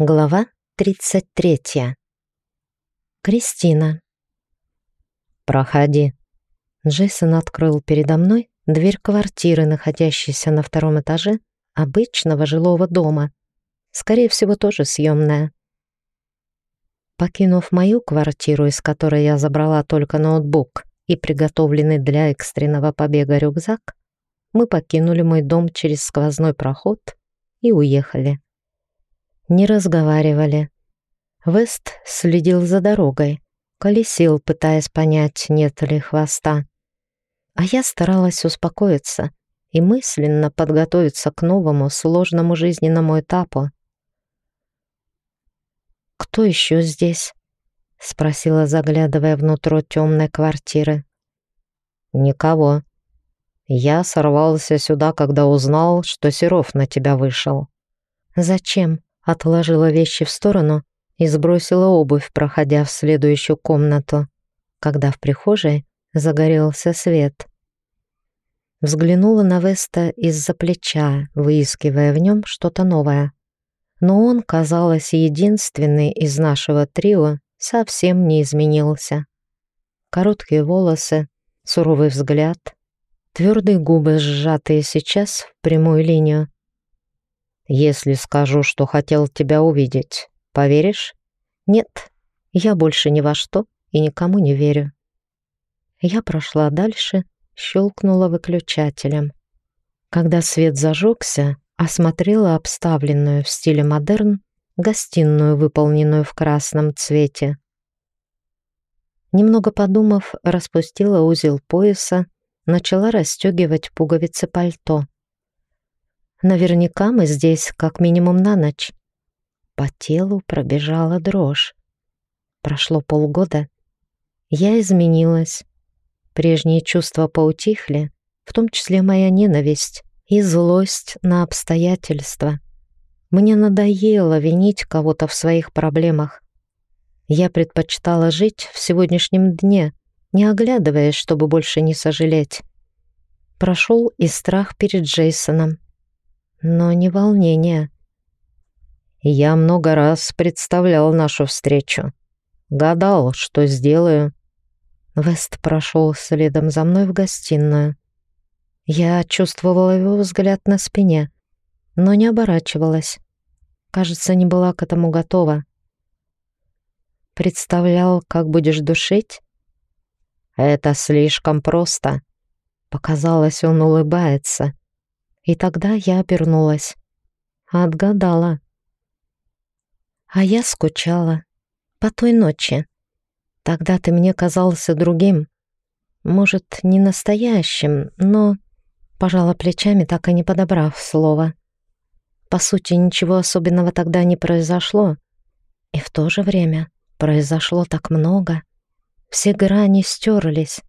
Глава 33. Кристина. «Проходи». Джейсон открыл передо мной дверь квартиры, находящейся на втором этаже обычного жилого дома. Скорее всего, тоже съемная. Покинув мою квартиру, из которой я забрала только ноутбук и приготовленный для экстренного побега рюкзак, мы покинули мой дом через сквозной проход и уехали не разговаривали. Вест следил за дорогой, колесил, пытаясь понять, нет ли хвоста. А я старалась успокоиться и мысленно подготовиться к новому сложному жизненному этапу. «Кто еще здесь?» — спросила, заглядывая внутрь темной квартиры. «Никого. Я сорвался сюда, когда узнал, что Серов на тебя вышел». «Зачем?» Отложила вещи в сторону и сбросила обувь, проходя в следующую комнату, когда в прихожей загорелся свет. Взглянула на Веста из-за плеча, выискивая в нем что-то новое. Но он, казалось, единственный из нашего трио, совсем не изменился. Короткие волосы, суровый взгляд, твердые губы, сжатые сейчас в прямую линию, если скажу, что хотел тебя увидеть, поверишь? Нет, я больше ни во что и никому не верю. Я прошла дальше, щелкнула выключателем. Когда свет зажегся, осмотрела обставленную в стиле модерн гостиную, выполненную в красном цвете. Немного подумав, распустила узел пояса, начала расстегивать пуговицы пальто. Наверняка мы здесь как минимум на ночь. По телу пробежала дрожь. Прошло полгода. Я изменилась. Прежние чувства поутихли, в том числе моя ненависть и злость на обстоятельства. Мне надоело винить кого-то в своих проблемах. Я предпочитала жить в сегодняшнем дне, не оглядываясь, чтобы больше не сожалеть. Прошел и страх перед Джейсоном но не волнение. Я много раз представлял нашу встречу. Гадал, что сделаю. Вест прошел следом за мной в гостиную. Я чувствовала его взгляд на спине, но не оборачивалась. Кажется, не была к этому готова. Представлял, как будешь душить? Это слишком просто. Показалось, он улыбается. И тогда я обернулась. Отгадала. А я скучала. По той ночи. Тогда ты мне казался другим. Может, не настоящим, но... Пожала плечами, так и не подобрав слова. По сути, ничего особенного тогда не произошло. И в то же время произошло так много. Все грани стерлись.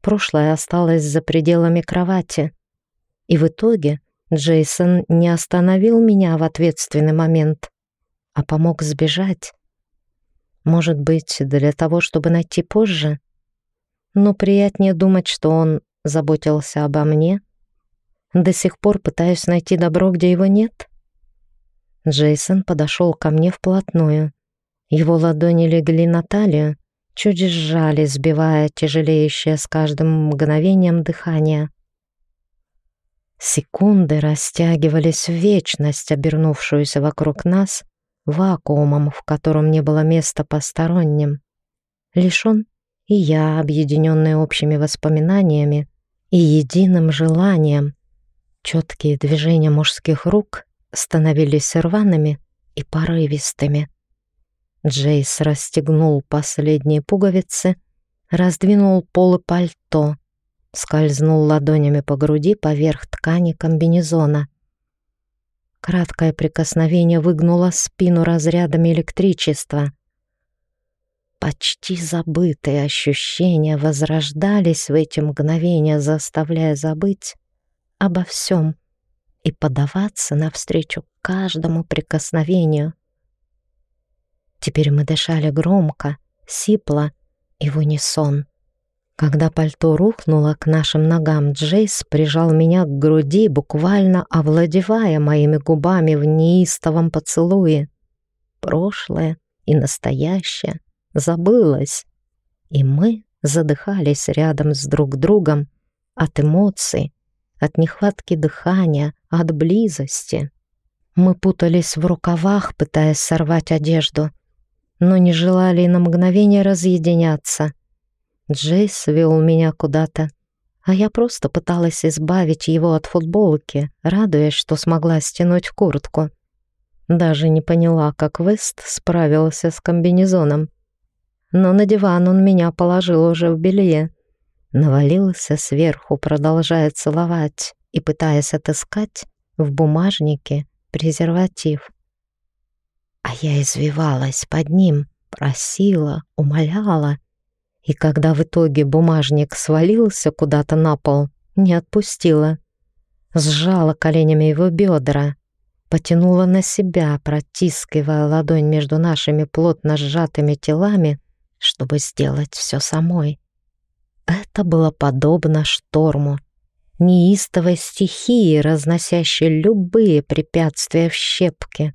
Прошлое осталось за пределами кровати. И в итоге Джейсон не остановил меня в ответственный момент, а помог сбежать. Может быть, для того, чтобы найти позже? Но приятнее думать, что он заботился обо мне. До сих пор пытаюсь найти добро, где его нет. Джейсон подошел ко мне вплотную. Его ладони легли на талию, чуть сжали, сбивая тяжелеющее с каждым мгновением дыхание. Секунды растягивались в вечность, обернувшуюся вокруг нас, вакуумом, в котором не было места посторонним. Лишь он и я, объединенные общими воспоминаниями и единым желанием. Четкие движения мужских рук становились рваными и порывистыми. Джейс расстегнул последние пуговицы, раздвинул полы пальто — скользнул ладонями по груди поверх ткани комбинезона. Краткое прикосновение выгнуло спину разрядами электричества. Почти забытые ощущения возрождались в эти мгновения, заставляя забыть обо всем и подаваться навстречу каждому прикосновению. Теперь мы дышали громко, сипло и в унисон. Когда пальто рухнуло к нашим ногам, Джейс прижал меня к груди, буквально овладевая моими губами в неистовом поцелуе. прошлое и настоящее забылось, и мы задыхались рядом с друг другом от эмоций, от нехватки дыхания, от близости. Мы путались в рукавах, пытаясь сорвать одежду, но не желали на мгновение разъединяться. Джейс вел меня куда-то, а я просто пыталась избавить его от футболки, радуясь, что смогла стянуть куртку. Даже не поняла, как Вест справился с комбинезоном. Но на диван он меня положил уже в белье. Навалился сверху, продолжая целовать и пытаясь отыскать в бумажнике презерватив. А я извивалась под ним, просила, умоляла. И когда в итоге бумажник свалился куда-то на пол, не отпустила. Сжала коленями его бедра, потянула на себя, протискивая ладонь между нашими плотно сжатыми телами, чтобы сделать все самой. Это было подобно шторму, неистовой стихии, разносящей любые препятствия в щепки.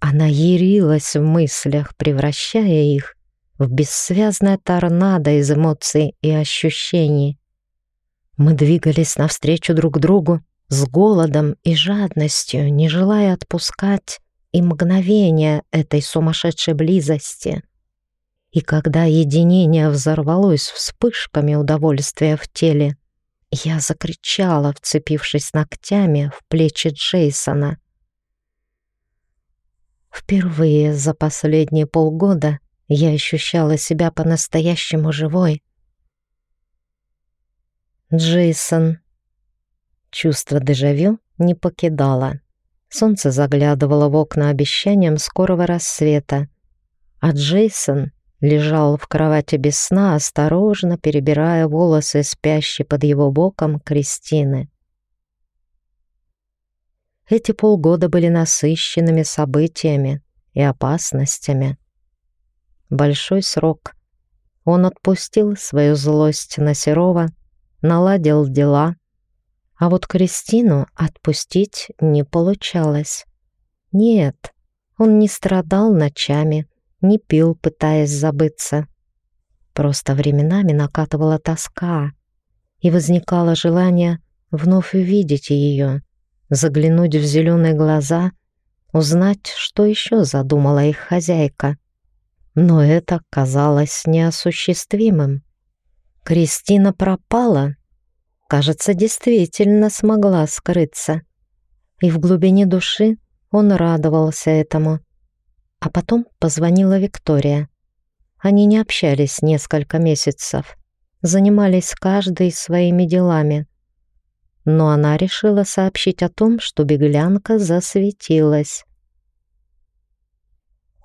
Она ярилась в мыслях, превращая их в бессвязное торнадо из эмоций и ощущений. Мы двигались навстречу друг другу, с голодом и жадностью, не желая отпускать и мгновения этой сумасшедшей близости. И когда единение взорвалось вспышками удовольствия в теле, я закричала, вцепившись ногтями в плечи Джейсона. Впервые за последние полгода я ощущала себя по-настоящему живой. Джейсон Чувство дежавю не покидало. Солнце заглядывало в окна обещанием скорого рассвета, а Джейсон лежал в кровати без сна, осторожно перебирая волосы спящей под его боком Кристины. Эти полгода были насыщенными событиями и опасностями. Большой срок. Он отпустил свою злость на Серова, наладил дела — а вот Кристину отпустить не получалось. Нет, он не страдал ночами, не пил, пытаясь забыться. Просто временами накатывала тоска, и возникало желание вновь увидеть ее, заглянуть в зеленые глаза, узнать, что еще задумала их хозяйка. Но это казалось неосуществимым. Кристина пропала, кажется, действительно смогла скрыться. И в глубине души он радовался этому. А потом позвонила Виктория. Они не общались несколько месяцев, занимались каждый своими делами. Но она решила сообщить о том, что беглянка засветилась.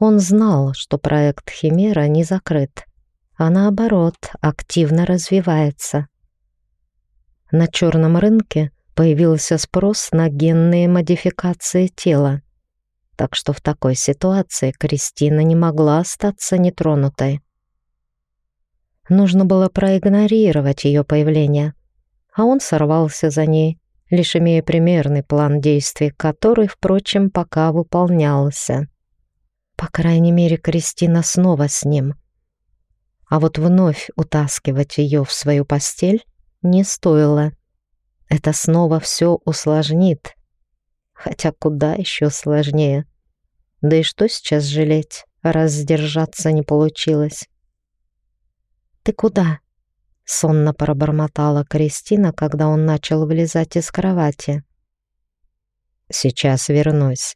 Он знал, что проект «Химера» не закрыт, а наоборот, активно развивается на черном рынке появился спрос на генные модификации тела. Так что в такой ситуации Кристина не могла остаться нетронутой. Нужно было проигнорировать ее появление, а он сорвался за ней, лишь имея примерный план действий, который, впрочем, пока выполнялся. По крайней мере, Кристина снова с ним. А вот вновь утаскивать ее в свою постель не стоило. Это снова все усложнит. Хотя куда еще сложнее. Да и что сейчас жалеть, раз сдержаться не получилось? «Ты куда?» — сонно пробормотала Кристина, когда он начал вылезать из кровати. «Сейчас вернусь».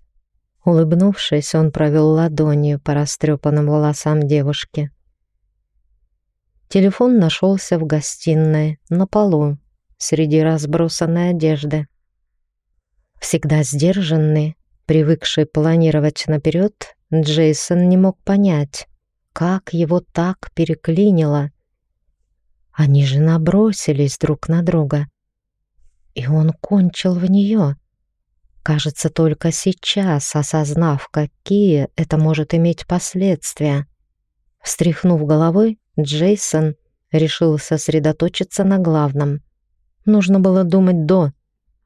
Улыбнувшись, он провел ладонью по растрепанным волосам девушки. Телефон нашелся в гостиной, на полу, среди разбросанной одежды. Всегда сдержанный, привыкший планировать наперед, Джейсон не мог понять, как его так переклинило. Они же набросились друг на друга. И он кончил в нее. Кажется, только сейчас, осознав, какие это может иметь последствия. Встряхнув головой, Джейсон решил сосредоточиться на главном. Нужно было думать до,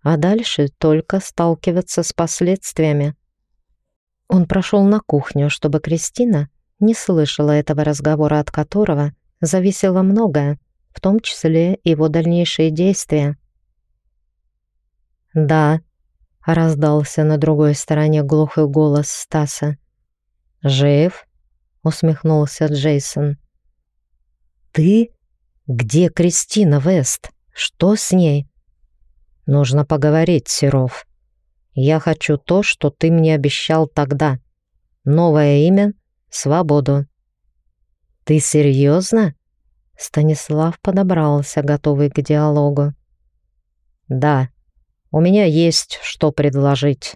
а дальше только сталкиваться с последствиями. Он прошел на кухню, чтобы Кристина не слышала этого разговора, от которого зависело многое, в том числе его дальнейшие действия. «Да», — раздался на другой стороне глухой голос Стаса. «Жив?» — усмехнулся Джейсон. «Ты? Где Кристина Вест? Что с ней?» «Нужно поговорить, Серов. Я хочу то, что ты мне обещал тогда. Новое имя — свободу». «Ты серьезно?» Станислав подобрался, готовый к диалогу. «Да, у меня есть что предложить».